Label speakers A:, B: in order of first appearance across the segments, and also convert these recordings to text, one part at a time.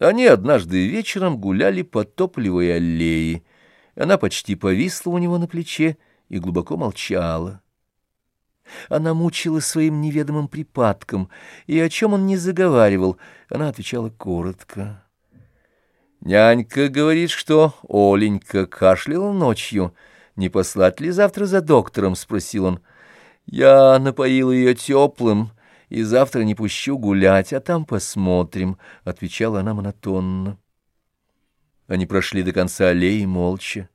A: Они однажды вечером гуляли по тополевой аллее. Она почти повисла у него на плече и глубоко молчала. Она мучила своим неведомым припадком, и о чем он не заговаривал, она отвечала коротко. Нянька говорит, что Оленька кашляла ночью. Не послать ли завтра за доктором? — спросил он. Я напоил ее теплым, и завтра не пущу гулять, а там посмотрим, — отвечала она монотонно. Они прошли до конца аллеи молча.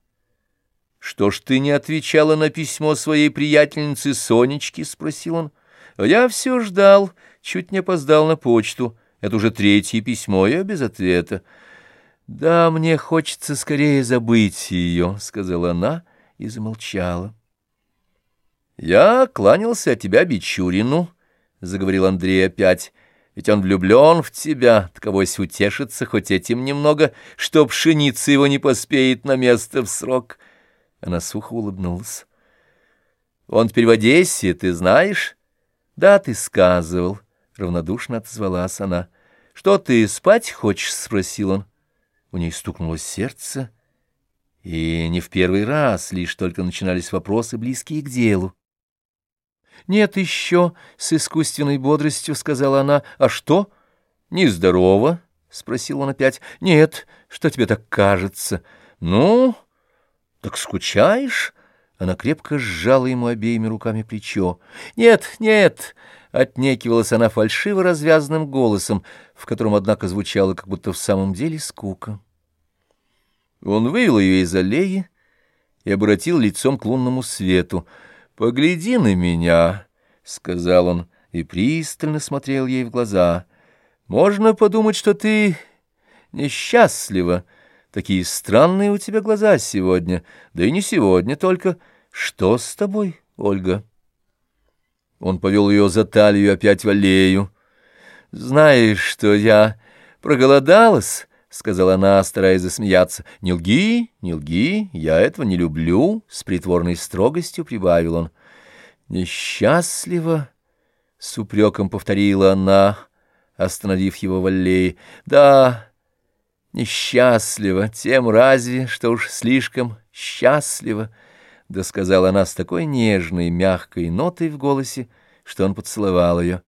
A: — Что ж ты не отвечала на письмо своей приятельницы Сонечки? — спросил он. — А я все ждал, чуть не опоздал на почту. Это уже третье письмо, я без ответа. — Да, мне хочется скорее забыть ее, — сказала она и замолчала. — Я кланялся от тебя Бичурину, — заговорил Андрей опять, — ведь он влюблен в тебя, таковось утешится хоть этим немного, что пшеница его не поспеет на место в срок. Она сухо улыбнулась. — Он теперь в Одессе, ты знаешь? — Да, ты сказывал, — равнодушно отозвалась она. — Что ты, спать хочешь? — спросил он. У ней стукнуло сердце, и не в первый раз, лишь только начинались вопросы, близкие к делу. «Нет еще», — с искусственной бодростью сказала она. «А что? Нездорово?» — спросил он опять. «Нет, что тебе так кажется?» «Ну, так скучаешь?» Она крепко сжала ему обеими руками плечо. «Нет, нет!» — отнекивалась она фальшиво развязанным голосом, в котором, однако, звучало как будто в самом деле скука. Он вывел ее из аллеи и обратил лицом к лунному свету — «Погляди на меня», — сказал он и пристально смотрел ей в глаза. «Можно подумать, что ты несчастлива. Такие странные у тебя глаза сегодня, да и не сегодня только. Что с тобой, Ольга?» Он повел ее за талию опять в аллею. «Знаешь, что я проголодалась?» — сказала она, стараясь засмеяться. — Не лги, не лги, я этого не люблю, — с притворной строгостью прибавил он. — Несчастливо, — с упреком повторила она, остановив его в аллее. — Да, несчастливо, тем разве, что уж слишком счастливо, — да сказала она с такой нежной, мягкой нотой в голосе, что он поцеловал ее.